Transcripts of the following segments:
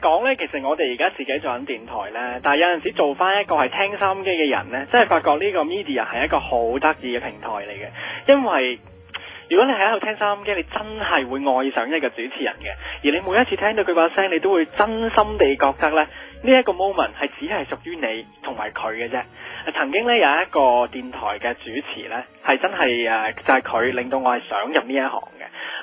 讲咧，其实我哋而家自己做紧电台咧，但系有阵时做翻一个系听收音机嘅人咧，真系发觉呢个 media 系一个好得意嘅平台嚟嘅。因为如果你喺度听收音机，你真系会爱上一个主持人嘅。而你每一次听到佢把声，你都会真心地觉得咧，呢一个 moment 系只系属于你同埋佢嘅啫。曾经咧有一个电台嘅主持咧，系真系诶，就系佢令到我系想入呢一行嘅。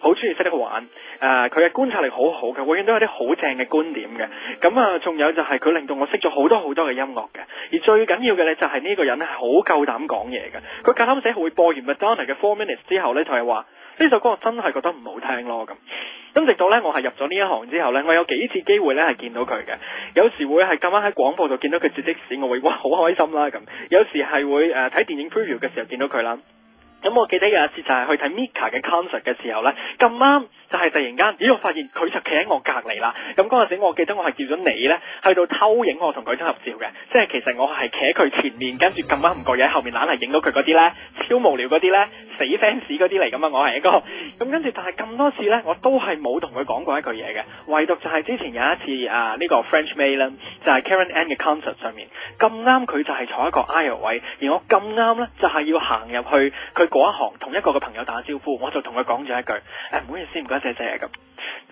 好中意识得玩，誒佢嘅觀察力好好嘅，永遠都有啲好正嘅觀點嘅。咁啊，仲有就係佢令到我識咗好多好多嘅音樂嘅。而最緊要嘅咧，就係呢個人係好夠膽講嘢嘅。佢架攤寫會播完 Madonna 嘅 Four Minutes 之後咧，就係話呢首歌我真係覺得唔好聽咯咁。咁直到咧我係入咗呢一行之後咧，我有幾次機會咧係見到佢嘅。有時會係咁啱喺廣播度見到佢字的時，我會哇好開心啦咁。有時係會誒睇電影 preview 嘅時候見到佢啦。咁我記得有一次就係去睇 Mika 嘅 concert 嘅時候呢，咁啱就係突然間，咦？我發現佢就企喺我隔離啦。咁嗰陣時我記得我係叫咗你呢，去到偷影我同佢張合照嘅。即係其實我係企喺佢前面，跟住咁啱唔覺嘢喺後面，懶係影到佢嗰啲呢，超無聊嗰啲呢，死 fans 嗰啲嚟咁啊！我係一個咁跟住，但係咁多次呢，我都係冇同佢講過一句嘢嘅。唯獨就係之前有一次啊，呢個 French May 啦，就係 Karen a n n 嘅 concert 上面，咁啱佢就係坐一個 I 位，而我咁啱呢，就係要行入去佢。嗰一行同一个嘅朋友打招呼，我就同佢讲咗一句：，诶唔好意思，唔该，谢谢咁，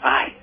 唉。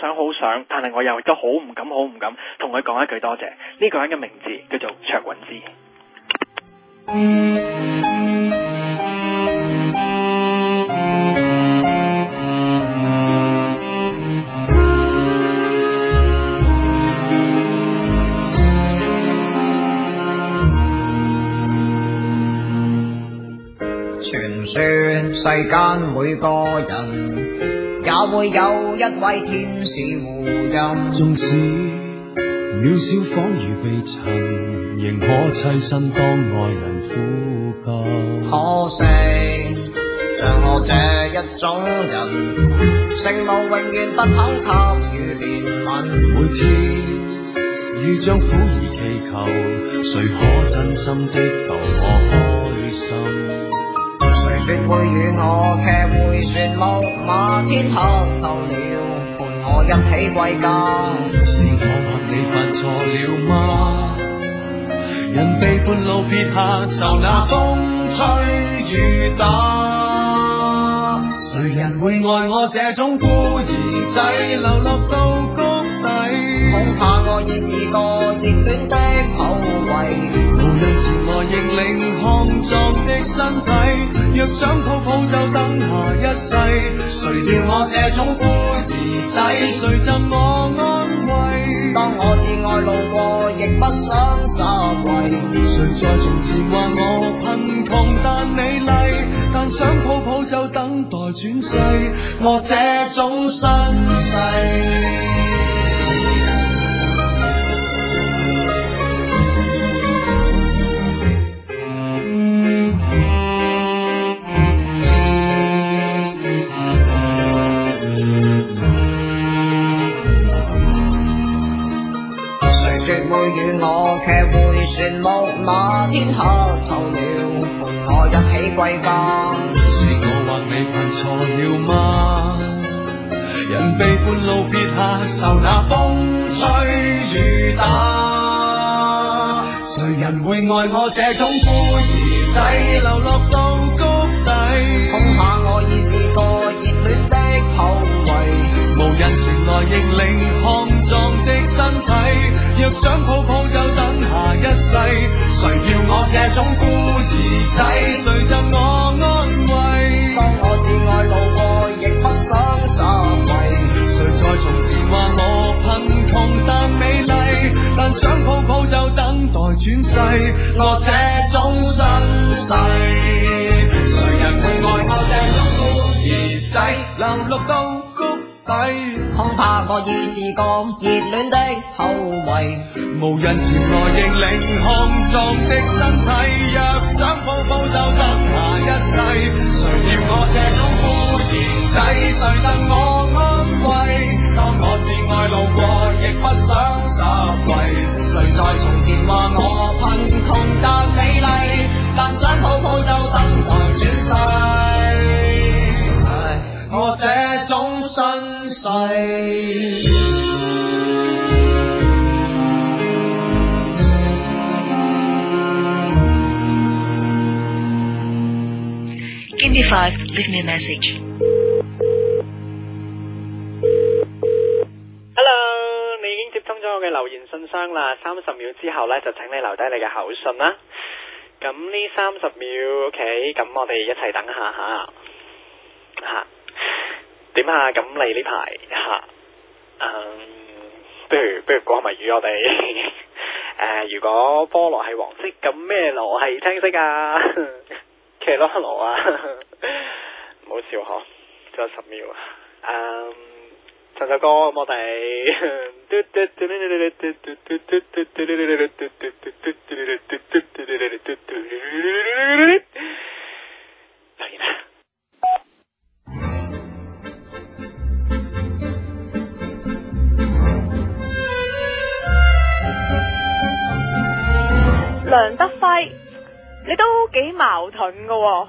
想好想，但系我又都好唔敢，好唔敢同佢讲一句多谢。呢个人嘅名字叫做卓云志。传说世间每个人。也会有一位天使护荫。纵使渺小，仿如被尘，仍可栖身当爱人呼吸。可惜，像我这一种人，承诺永远不肯怜悯。每天与丈苦而祈求，谁可真心的逗我开心？说会与我骑回木马天黑到了，伴我一起归家。是我和你犯错了吗？人被半路撇下，受那风吹雨打。谁人会爱我这种孤儿仔，流落到谷底，恐怕我已是个的。若想抱抱就等下一世，谁料我这种孤儿仔，谁赠我安慰？当我至爱路过，亦不想傻跪。谁在从前话我贫穷但美丽？但想抱抱就等待转世，我这种身世。会与我却会旋木那天黑透了，同我一起归家。是我还你犯错了吗？人被半路撇下，受那风吹雨打。谁人会爱我这种孤儿仔，流落到谷底，恐怕我已是个热恋的后遗，无人前来认领。若想抱抱就等下一世，谁叫我这种孤儿仔？谁赠我安慰？当我至爱路过，亦不想失位，谁在从前话我贫穷但美丽？但想抱抱就等待转世。我这。热恋的后遗。无人前来认领，强壮的身体，若想抱抱就等下一世。谁料我这种孤盐仔，谁赠我安慰？当我挚爱路过，亦不想失位。谁在从前话我贫穷，但你？Five, leave me a message. Hello, 你已经接通咗我嘅留言信箱啦。三十秒之后呢，就请你留低你嘅口信啦。咁呢三十秒，OK，咁我哋一齐等下吓。吓，点啊？咁你呢排吓？嗯，不如不如讲埋谜语我哋。诶，如果菠萝系黄色，咁咩螺系青色啊？骑 茄萝啊？笑呵，仲有十秒啊！嗯，唱首歌，我哋。梁德辉，你都几矛盾噶？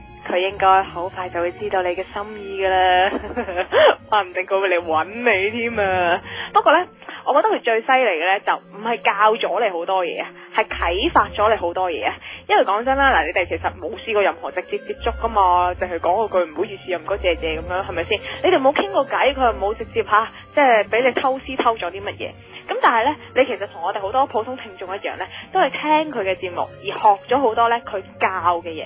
佢应该好快就会知道你嘅心意噶啦，话唔定佢会嚟揾你添啊！不过呢，我觉得佢最犀利嘅呢，就唔系教咗你好多嘢，啊，系启发咗你好多嘢。啊！因为讲真啦，嗱，你哋其实冇试过任何直接接触噶嘛，净系讲个句唔好意思啊，唔该，谢谢咁样，系咪先？你哋冇倾过偈，佢又冇直接吓，即系俾你偷师偷咗啲乜嘢。咁但系呢，你其实同我哋好多普通听众一样呢，都系听佢嘅节目而学咗好多呢，佢教嘅嘢。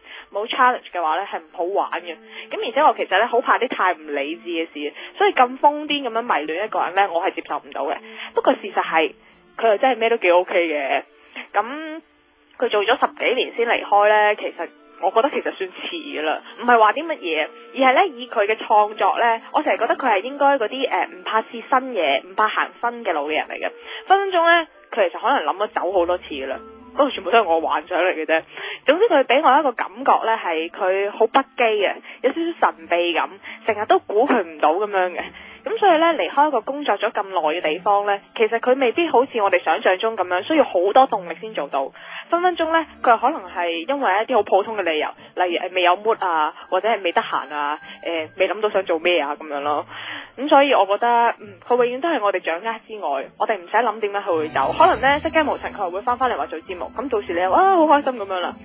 冇 challenge 嘅話咧，係唔好玩嘅。咁而且我其實咧好怕啲太唔理智嘅事，所以咁瘋癲咁樣迷戀一個人咧，我係接受唔到嘅。不過事實係，佢又真係咩都幾 OK 嘅。咁佢做咗十幾年先離開咧，其實我覺得其實算遲啦，唔係話啲乜嘢，而係咧以佢嘅創作咧，我成日覺得佢係應該嗰啲誒唔怕試新嘢、唔怕行新嘅路嘅人嚟嘅。分分鐘咧，佢其實可能諗咗走好多次啦。不過全部都系我幻想嚟嘅啫。总之佢俾我一个感觉呢，系佢好不羁嘅，有少少神秘感，成日都估佢唔到咁样嘅。咁所以呢，离开一个工作咗咁耐嘅地方呢，其实佢未必好似我哋想象中咁样，需要好多动力先做到。分分钟呢，佢可能系因为一啲好普通嘅理由，例如诶未有 mood 啊，或者系未得闲啊，诶未谂到想做咩啊咁样咯。咁所以我觉得，嗯，佢永远都系我哋掌握之外，我哋唔使谂点解佢会走。可能呢，积惊无尘佢会翻翻嚟话做节目，咁到时你啊，好开心咁样啦。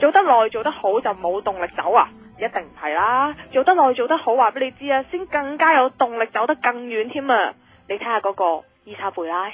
做得耐做得好就冇动力走啊，一定唔系啦。做得耐做得好，话俾你知啊，先更加有动力走得更远添啊。你睇下嗰个伊莎贝拉。